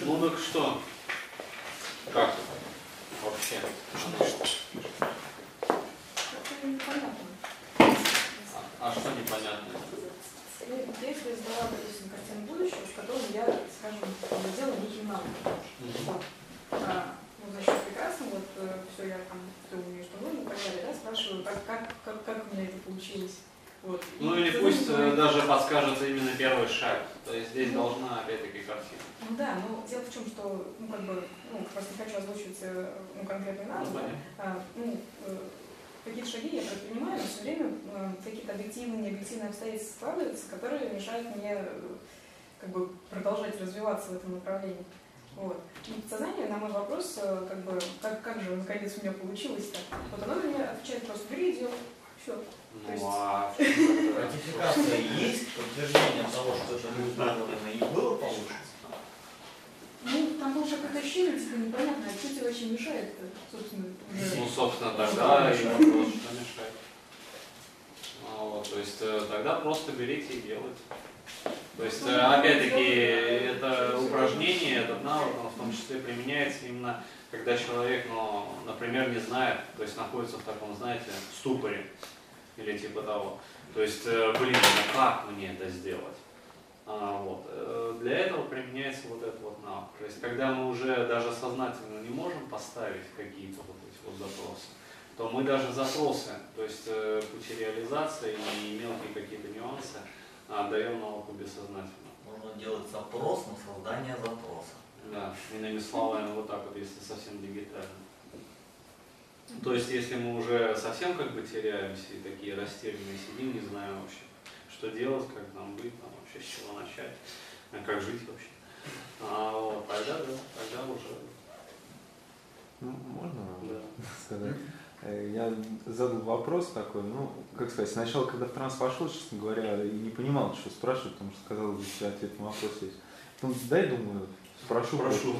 Ну так что? Как это? Вообще. А, а что непонятно? Ну, Я себе задала, допустим, картину будущего, в котором я, скажем, делала некий навык. А, ну, значит, прекрасно, вот все, я там все умею, что нужно, и так далее, да, спрашиваю, как, как, как, как у меня это получилось. Вот. Ну или пусть э, говорю, даже подскажет именно первый шаг. То есть здесь должна опять-таки картина. Ну да, но дело в чем, что, ну, как бы, ну, просто хочу озвучивать э, ну, конкретный Ну, навык, понятно. а, ну, э, какие-то шаги я предпринимаю, но все время э, какие-то объективные, необъективные обстоятельства складываются, которые мешают мне э, как бы продолжать развиваться в этом направлении. Вот. И подсознание на мой вопрос, э, как бы, как, как же наконец у меня получилось-то, вот оно мне отвечает просто, бери и делай. Все. То есть- Ну а? Ратификация есть, подтверждение того, что это будет выполнено и было получено? Ну, там уже ощущение, типа, непонятно, а что тебе вообще мешает-то, собственно. Ну, собственно, тогда и вопрос, что мешает. А, вот, то есть э, тогда просто берите и делайте. То есть, э, опять-таки, это упражнение, этот навык, он в том числе применяется именно, когда человек, ну, например, не знает, то есть находится в таком, знаете, ступоре или типа того. То есть, э, блин, ну как мне это сделать? А, вот. э, Для этого применяется вот этот вот навык. То есть, когда мы уже даже сознательно не можем поставить какие-то вот эти вот запросы, то мы даже запросы, то есть пути реализации и мелкие какие-то нюансы а, отдаем науку бессознательно. Можно делать запрос на создание запроса. Да, иными словами, вот так вот, если совсем дигитально. То есть, если мы уже совсем как бы теряемся и такие растерянные сидим, не знаем вообще, что делать, как нам быть, там вообще с чего начать, а как жить вообще. А, вот, тогда, да, тогда уже, Ну, Можно да. сказать? Э, Я задал вопрос такой, ну, как сказать, сначала, когда в транс вошел, честно говоря, и не понимал, что спрашивать, потому что сказал, что все ответ на вопрос есть. Потом, дай, думаю, спрошу. Прошу.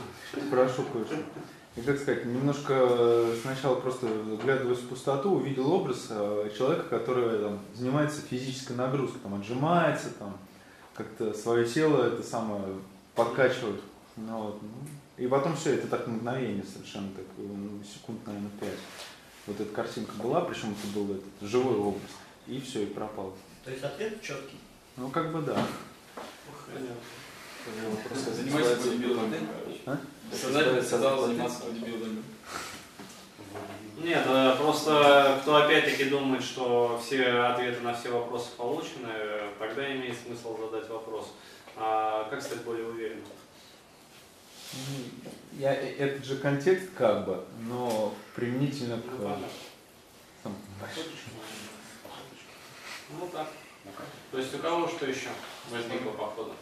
Спрошу кое-что. И, как сказать, немножко сначала просто вглядываясь в пустоту, увидел образ э, человека, который там, занимается физической нагрузкой, там, отжимается, там, как-то свое тело это самое подкачивает. Ну, вот, ну. И потом все, это так мгновение совершенно, так, ну, секунд, наверное, пять. Вот эта картинка была, причем это был этот живой образ. И все, и пропал. То есть ответ четкий. Ну, как бы да. Просто занимайся бодибилдингом. А? Сознательно сказал заниматься бодибилдингом. Нет, э, просто кто опять-таки думает, что все ответы на все вопросы получены, тогда имеет смысл задать вопрос, а как стать более уверенным? Ну, Я, э, этот же контекст как бы, но применительно к... Ну, понятно. там, Ну так. То есть у кого что еще возникло по ходу?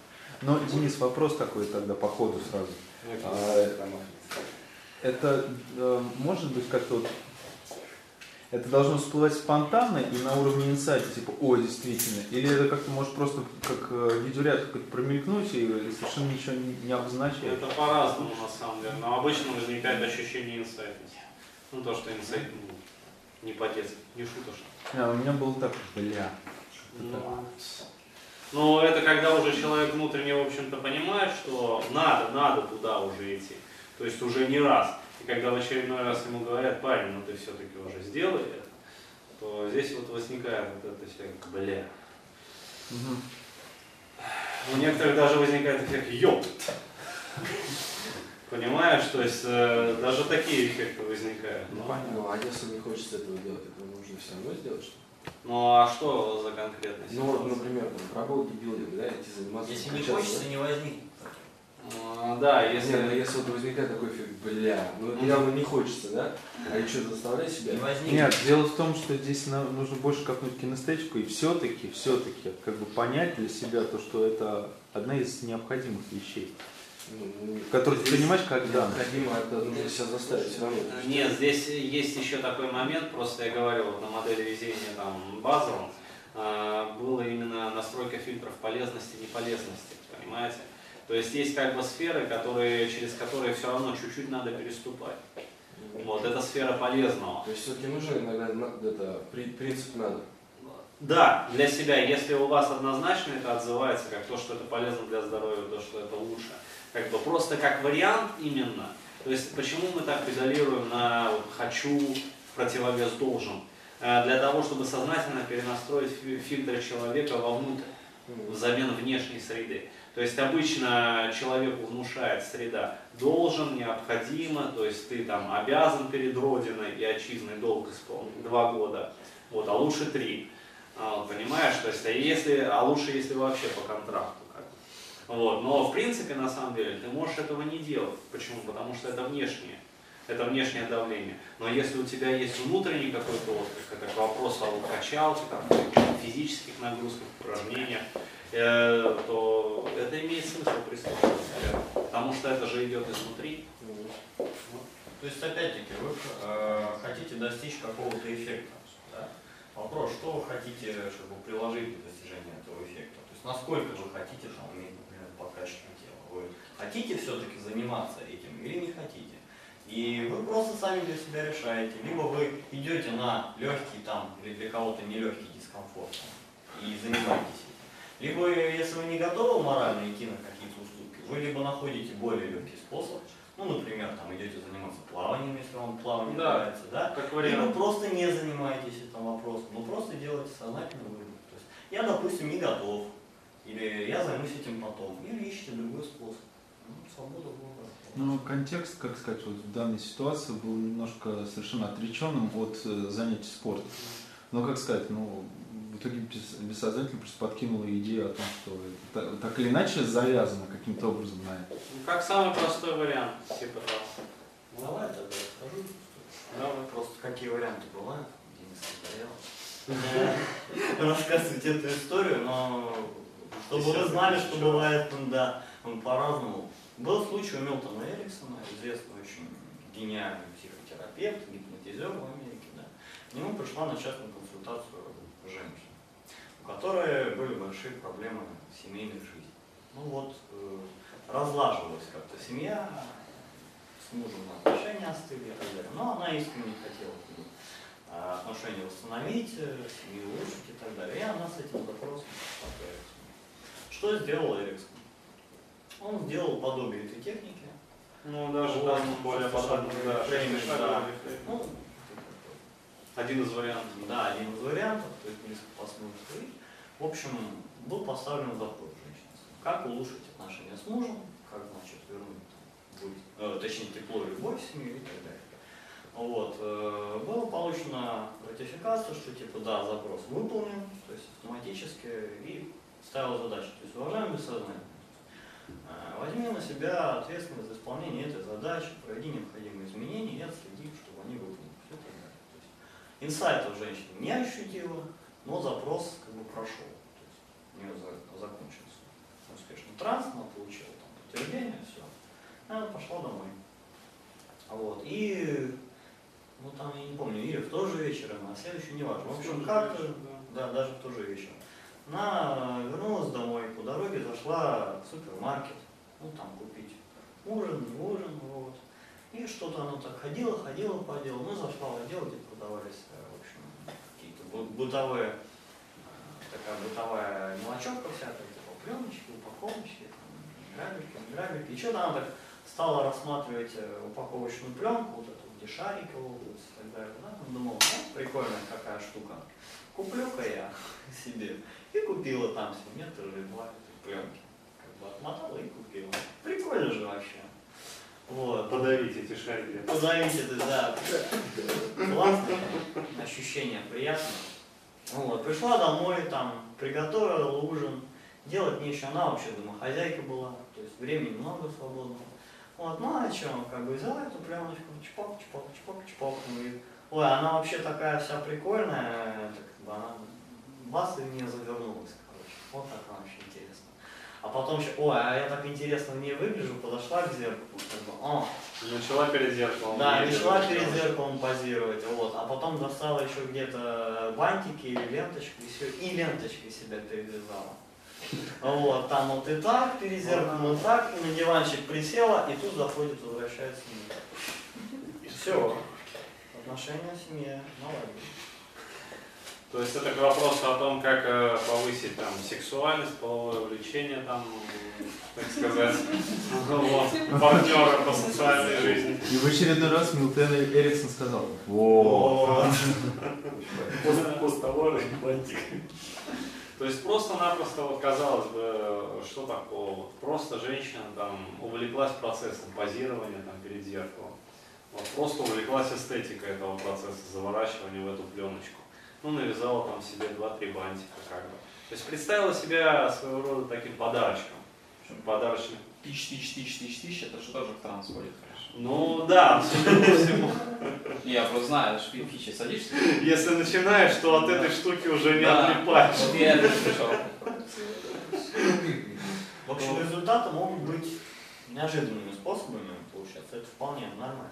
Но, Денис, вопрос такой тогда по ходу сразу. А, Это э, может быть как-то вот это должно всплывать спонтанно и на уровне инсайта, типа, о, действительно, или это как-то может просто как э, видеоряд какой-то промелькнуть и, совершенно ничего не, обозначает. Это по-разному на самом деле, но обычно возникает ощущение инсайтности. Ну то, что инсайт ну, не по-детски, не шуточно. А, у меня было так, бля. Ну, ну, это когда уже человек внутренне, в общем-то, понимает, что надо, надо туда уже идти. То есть уже не раз. И когда в очередной раз ему говорят, парень, ну ты все-таки уже сделай это, то здесь вот возникает вот это все, бля. Мгм. У некоторых даже возникает эффект ёп. Понимаешь, то есть э, даже такие эффекты возникают. Ну, понятно. Ну, а если не хочется этого делать, это нужно все равно сделать, что ли? ну а что за конкретность? Ну вот, например, там, про бодибилдинг, да, идти заниматься. Если не хочется, не возникнет. А, да, Если... Нет, ну если вот возникает такой эффект, бля, ну это явно не хочется, да? А и что, себя? Не возникнет. Нет, дело в том, что здесь нужно больше копнуть кинестетику и все-таки, все-таки, как бы понять для себя то, что это одна из необходимых вещей, Ну, ну, которые ты понимаешь, как да. Необходимо это нужно себя заставить все равно. Нет, здесь есть еще такой момент, просто я говорил, вот на модели везения там базовом, а, было именно настройка фильтров полезности и неполезности, понимаете? То есть есть как бы сферы, которые, через которые все равно чуть-чуть надо переступать. Вот, это сфера полезного. То есть все-таки нужен иногда это, при- принцип надо. Да, для себя, если у вас однозначно это отзывается как то, что это полезно для здоровья, то, что это лучше, Как бы просто как вариант именно. То есть почему мы так педалируем на хочу в противовес должен? Э, Для того, чтобы сознательно перенастроить фи- фильтр человека вовнутрь, взамен внешней среды. То есть обычно человеку внушает среда должен, необходимо, то есть ты там обязан перед Родиной и отчизной долг исполнить два года, вот, а лучше три. А, понимаешь, то есть, а, если, а лучше, если вообще по контракту. Как. Вот. Но в принципе, на самом деле, ты можешь этого не делать. Почему? Потому что это внешнее. Это внешнее давление. Но если у тебя есть внутренний какой-то отклик, это к вопросу о качалке, там, физических нагрузках, упражнениях, э, то это имеет смысл прислушиваться. Потому что это же идет изнутри. То есть, опять-таки, вы э, хотите достичь какого-то эффекта. Да? Вопрос, что вы хотите, чтобы приложить для достижения этого эффекта? То есть, насколько вы хотите там, уметь, например, подкачивать тело? Вы хотите все-таки заниматься этим или не хотите? И вы просто сами для себя решаете. Либо вы идете на легкий там, или для кого-то нелегкий дискомфорт там, и занимаетесь этим. Либо, если вы не готовы морально идти на какие-то уступки, вы либо находите более легкий способ, ну, например, там идете заниматься плаванием, если вам плавание Да. нравится, да? Как Либо вариант. просто не занимаетесь этим вопросом, но просто делаете сознательный выбор. То есть я, допустим, не готов, или я займусь этим потом, или ищите другой способ. Ну, свобода выбора. Ну, контекст, как сказать, вот в данной ситуации был немножко совершенно отреченным от э, занятий спортом. Но, как сказать, ну, в итоге бес- бессознательно просто подкинула идею о том, что это так или иначе завязано каким-то образом на это. Ну, Как самый простой вариант, типа того. Ну, давай тогда расскажу. Давай. Просто какие варианты бывают, Денис Андреев. Рассказывать эту историю, но чтобы вы знали, что бывает, ну, да, ну, по-разному. Был случай у Милтона Эриксона, известный очень гениальный психотерапевт, гипнотизер в Америке, да. К нему пришла на частную консультацию женщина, у которой были большие проблемы в семейной жизни. Ну вот, э, разлаживалась как-то семья, с мужем отношения остыли и. Но она искренне хотела а, отношения восстановить, э, семью улучшить и так далее. И она с этим запросом Эриксону. Что сделал Эриксон? Он сделал подобие этой техники. Ну, даже Вот, там более подробно, да, фрейминг, да. Ну, Один из вариантов. да, один из вариантов, то есть близко посмотрим. В общем, был поставлен запрос женщине. Как улучшить отношения с мужем, как, значит, вернуть будет, э, точнее, тепло и любовь семью и так далее. Вот. э, Было получено ратификация, что типа да, запрос выполнен, то есть автоматически, и ставил задачу. То есть, уважаемый э, возьми на себя ответственность за исполнение этой задачи, проведи необходимые изменения и отследи, чтобы они выполнились. И так далее. То есть, инсайтов женщина не ощутила, но запрос как бы прошел. То есть, у нее за- закончился успешно транс, она получила там подтверждение, все. Она пошла домой. Вот. И ну там, я не помню, или в тот же вечер, или на следующий, неважно. В общем, как-то, да, даже в тот же вечер. Она вернулась домой, по дороге зашла в супермаркет, ну там купить ужин, ужин, вот. И что-то она так ходила, ходила по делу, ну зашла в отдел, где продавались, э, в общем, какие-то бытовые, э, такая бытовая мелочевка всякая, типа пленочки, упаковочки, грабельки, грабельки. И что-то она так стала рассматривать э, упаковочную пленку, вот эту, шарики лопаются и так далее. Да? Она думала, ну, прикольная какая штука. Куплю-ка я себе. И купила там себе метр или два пленки. Как бы отмотала и купила. Прикольно же вообще. Вот. Подавить эти шарики. Позовите это, да. Классно. Ощущение приятное. Вот. Пришла домой, там, приготовила ужин. Делать нечего. Она вообще домохозяйка была. То есть времени много свободного. Вот, ну а что, как бы взяла эту пленочку, чпок, чпок, чпок, чпок, ну и, ой, она вообще такая вся прикольная, это как бы она, бас и в нее завернулась, короче, вот так она вообще интересно. А потом еще, ой, а я так интересно в ней выгляжу, подошла к зеркалу, как бы, о, Начала перед зеркалом. да, начала перед зеркалом позировать, вот, а потом достала еще где-то бантики или ленточку, и, всё, и ленточкой себя перевязала. Вот, там вот и так, перед зеркалом, и так, и на диванчик присела, и тут заходит, возвращается муж. Все. Отношения в семье наладились. То есть это к вопросу о том, как э, повысить там сексуальность, половое влечение, там, так сказать, вот, партнера по социальной жизни. И в очередной раз Милтен Эриксон сказал, вот. Посттоварный бантик. То есть просто-напросто, вот казалось бы, что такого, вот просто женщина там увлеклась процессом позирования там перед зеркалом, вот просто увлеклась эстетикой этого процесса, заворачивания в эту пленочку. Ну, навязала там себе два-три бантика как бы. То есть представила себя своего рода таким подарочком. Подарочным. Тысяч, тысяч, тысяч, тысяч, тысяч, это же тоже в транс входит, конечно. Ну да, судя по всему. Я просто знаю, это же фичи садишься. Если начинаешь, то от этой штуки уже не Да. отлипаешь. Вот я это пришел. В общем, результаты могут быть неожиданными способами получаться. Это вполне нормально.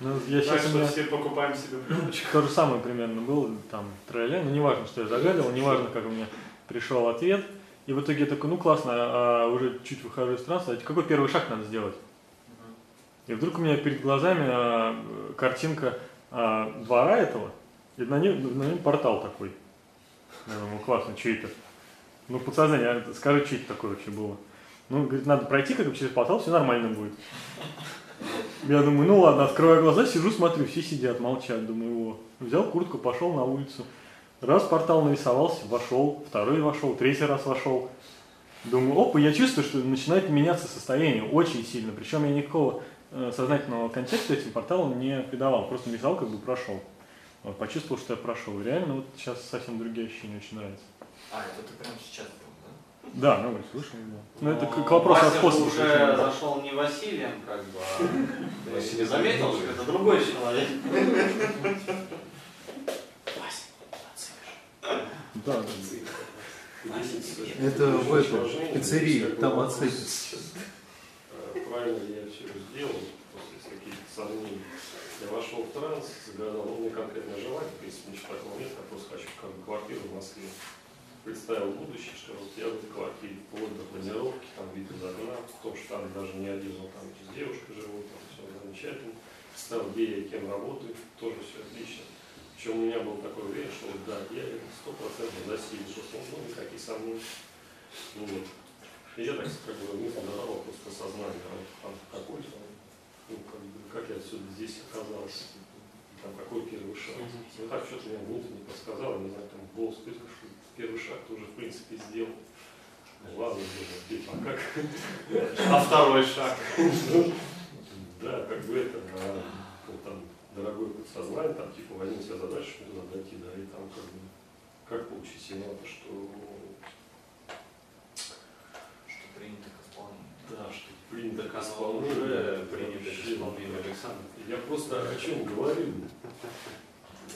Ну, я Так сейчас что меня все покупаем себе пленочку. то же самое примерно было, там, тролля, ну, неважно, что я загадывал, неважно, как у меня пришел ответ. И в итоге я такой, ну, классно, а уже чуть выхожу из транса, а какой первый шаг надо сделать? И вдруг у меня перед глазами а, картинка а, двора этого, и на нем, на нем портал такой. Я думаю, классно, что это? Ну, подсознание, а скажи, что это такое вообще было? Ну, говорит, надо пройти как бы через портал, все нормально будет. Я думаю, ну ладно, открываю глаза, сижу, смотрю, все сидят, молчат. Думаю, о, взял куртку, пошел на улицу. Раз портал нарисовался, вошел, второй вошел, третий раз вошел. Думаю, опа, я чувствую, что начинает меняться состояние очень сильно. Причем я никакого э, сознательного контекста этим порталом не придавал. Просто нарисовал, как бы прошел. Вот, почувствовал, что я прошел. И реально вот сейчас совсем другие ощущения, очень нравится. А, это ты прямо сейчас был, да? Да, ну, слышал, да. Ну, это к, к вопросу о способах. уже зашел не Василием, как бы, а не заметил, что это другой человек. Да. Это в этой пиццерии, там. Э, Правильно я все сделал, после каких-то сомнений. Я вошел в транс, загадал, ну, мне конкретное желание, в принципе, ничего такого нет, я просто хочу как бы квартиру в Москве. Представил будущее, что вот я в этой квартире, вплоть до планировки, там вид из окна, в том, что там даже не один, но там с девушкой живут, там все замечательно. Представил, где я кем работаю, тоже все отлично. Причем у меня было такое уверение, что да, я сто процентов достигну, что ну, никаких сомнений. Ну, вот. И я так как бы ну, задавал просто сознание, а там какой там, ну, как, бы, как я отсюда здесь оказался, там какой первый шаг. Ну так что-то меня внутренне подсказал, не знаю, там голос что первый шаг ты уже в принципе сделал. Ну ладно, думаю, ты, а как? А второй шаг. Да, как бы это, а, там дорогое подсознание, там типа возьми себе задачу, что туда дойти, да, и там как бы, как получить сигнал, что Что принято к исполнению. да, что принято к исполнению. уже принято к исполнению, Александр. Я просто о чем говорю.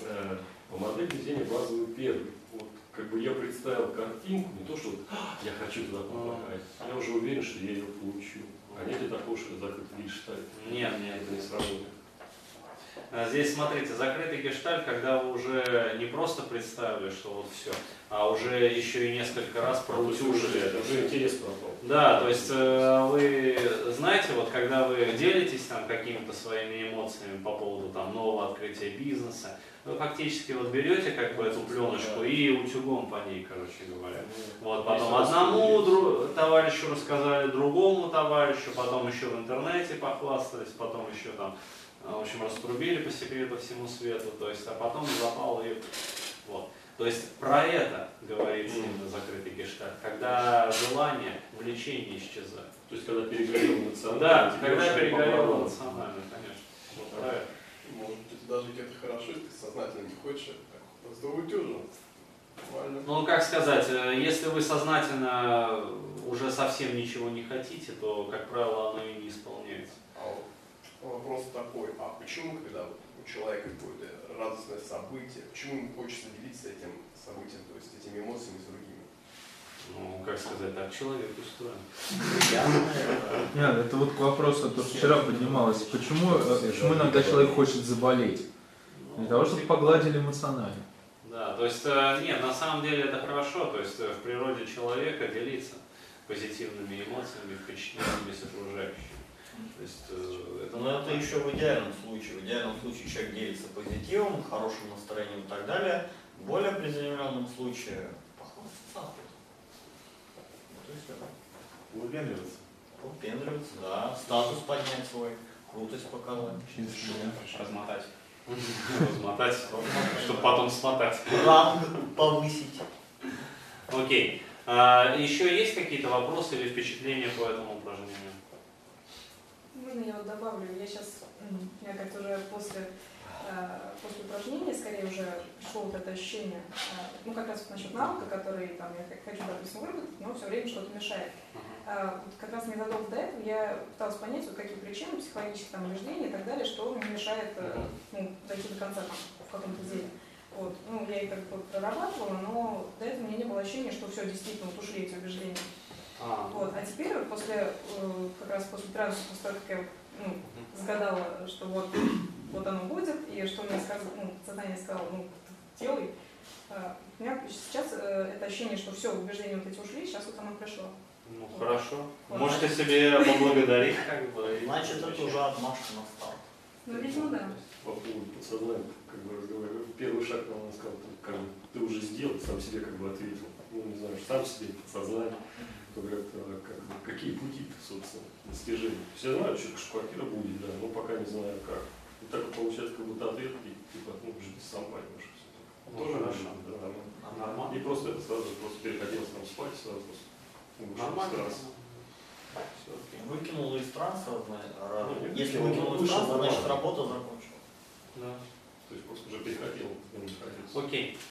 Э, По модели везения базовый первый. Вот как бы я представил картинку, не то, что вот, «А, я хочу туда попасть, я уже уверен, что я ее получу. А нет ли такого, что закрытый гештальт? Нет, нет. Это не сработает. А Здесь, смотрите, закрытый гештальт, когда вы уже не просто представили, что вот все, а уже еще и несколько раз есть проутюжили это. уже интерес пропал. Да, то есть э, вы знаете, вот когда вы делитесь там какими-то своими эмоциями по поводу там нового открытия бизнеса, вы фактически вот берете как бы эту пленочку и утюгом по ней, короче говоря. Вот, потом одному дру- товарищу рассказали, другому товарищу, потом еще в интернете похвастались, потом еще там, э, в общем, раструбили по секрету всему свету, то есть, а потом запал и вот. То есть про это говорит именно закрытый гештальт, когда желание, влечение исчезает. То есть когда перегорел национально. Да, когда попало. эмоционально, конечно. Вот про это. Может быть, даже где-то хорошо, если ты сознательно не хочешь, так просто. Ну, как сказать, э, если вы сознательно уже совсем ничего не хотите, то, как правило, оно и не исполняется. А вот вопрос такой, а почему, когда у человека какое-то радостное событие, почему ему хочется делиться этим событием, то есть этими эмоциями с другими? Ну, как сказать, так человек устроен. Нет, это вот к вопросу, то, что вчера поднималось. Почему, э, почему иногда человек хочет заболеть? Для того, чтобы погладили эмоционально. Да, то есть, э, нет, на самом деле это хорошо, то есть э, в природе человека делиться позитивными эмоциями, впечатлениями с окружающими. То есть, э, это Но это еще в идеальном случае. В идеальном случае человек делится позитивом, хорошим настроением и так далее. В более приземленном случае похвастаться всё. Выпендриваться. Выпендриваться, да. Статус поднять свой, крутость показать. Размотать. Размотать, чтобы потом смотать. Ранг повысить. Окей. А, еще есть какие-то вопросы или впечатления по этому? Можно я вот добавлю? Я сейчас, я как-то уже после, э, после упражнения, скорее уже пришло вот это ощущение, э, ну как раз насчет навыка, который там я хочу, допустим, выработать, но все время что-то мешает. А, вот как раз незадолго до этого я пыталась понять, вот какие причины психологических там убеждений и так далее, что мне мешает э, ну, дойти до конца там, в каком-то деле. Вот. Ну, я их как бы прорабатывала, но до этого у меня не было ощущения, что все, действительно, вот ушли эти убеждения. А, Вот. А теперь вот после, э, как раз после транса, после того, как я ну, загадала, что вот, вот оно будет, и что мне сказал, ну, сознание сказало, ну, делай, э, у меня сейчас э, это ощущение, что все, убеждения вот эти ушли, сейчас вот оно пришло. ну хорошо. Вот. Можете себе поблагодарить, как бы. Значит, это уже отмашка на старт. Ну, видимо, да. По поводу подсознания, как бы разговариваю. Первый шаг, он сказал, как бы, ты уже сделал, сам себе как бы ответил. Ну, не знаю, сам себе подсознание. То говорят, а, как какие пути собственно, достижения. Все знают, что квартира будет, да, но пока не знаю как. И так получается, как будто ответ, и, типа, ну, ты сам поймешь. Ну, Тоже хорошо. да, нормально. Нормально. И просто это сразу просто переходил там спать сразу. Ну, вышел из Нормально. окей. Выкинул из транса, ра- Ну, если выкинул, из транса, значит работа закончилась. Да. То есть просто уже переходил. Окей.